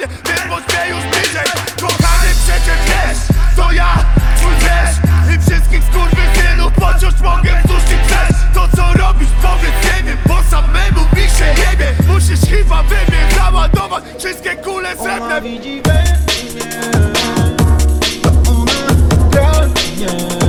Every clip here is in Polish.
dokładnie wiem, bo mnie już bliżej. Kochany przecież wiesz, to ja, twój wiesz. I wszystkich skurwysynów pociąć mogę wzdłuż i przez To co robisz, powiedz nie wiem, bo samemu mi się jebie. Musisz chyba we mnie załadować wszystkie kule srebrne. Ona widzi we mnie Ona pragnie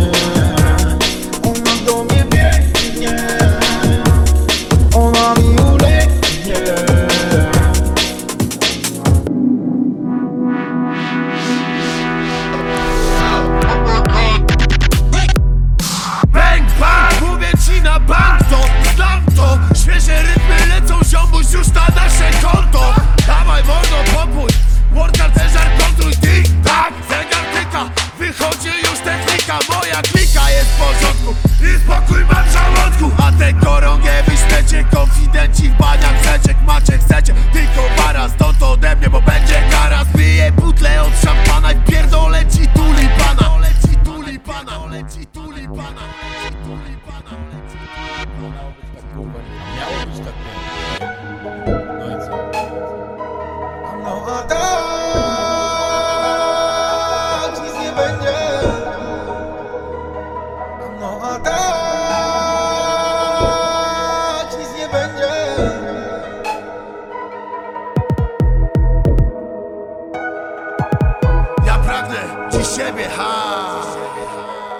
dziś siebie, ha!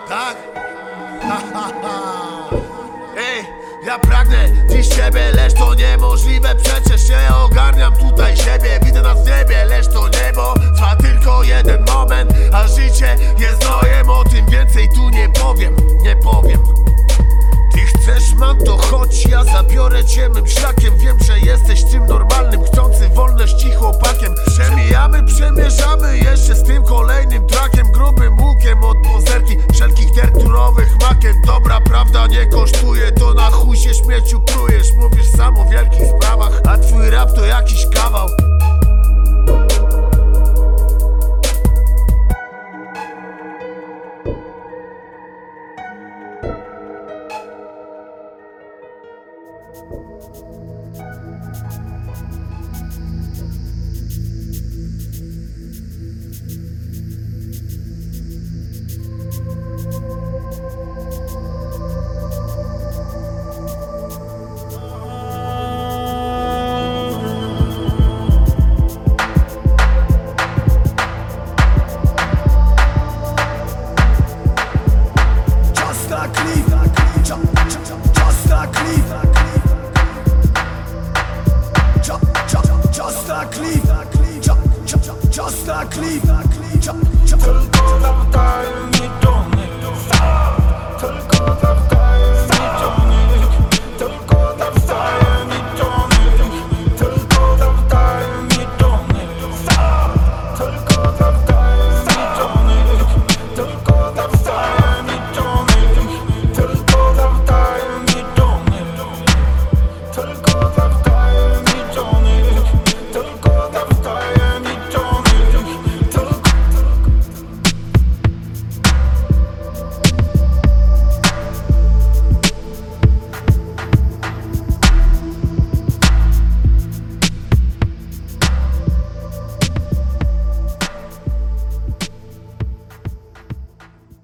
Tak? Ha, ha, ha! Ej, ja pragnę dziś siebie, lecz to niemożliwe Przecież nie ogarniam tutaj siebie Widzę nas w niebie, lecz to niebo Trwa tylko jeden moment A życie jest nojem O tym więcej tu nie powiem, nie powiem ty chcesz mam to chodź, ja zabiorę cię mym szlakiem Wiem, że prawda nie kosztuje To na chuj się śmieciu prujesz Mówisz sam o wielkich sprawach A twój rap to jakiś kawał.